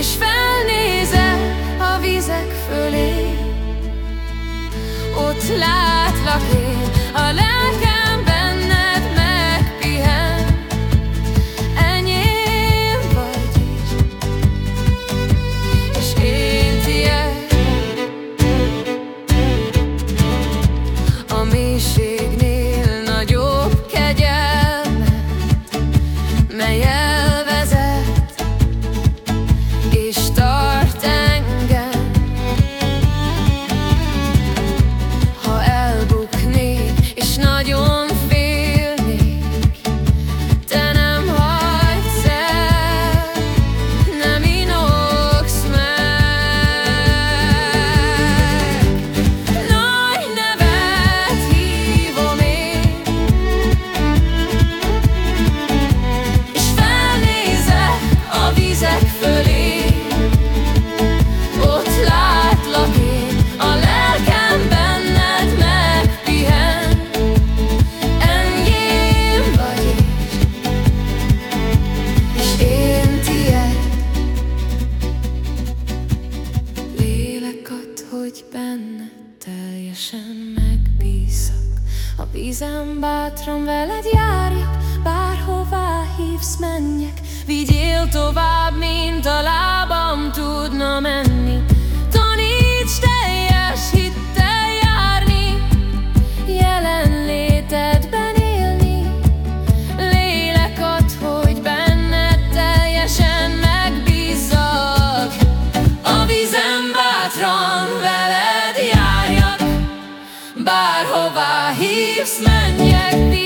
és felnézek a vizek fölé. Ott látlak én, a le- vízem bátran veled járjak, bárhová hívsz menjek, vigyél tovább, mint a lábam tudna menni. Taníts teljes hittel járni, jelenlétedben élni, lélekat, hogy benned teljesen megbízzak. A vízem bátran veled Слова гівсмен, як ти.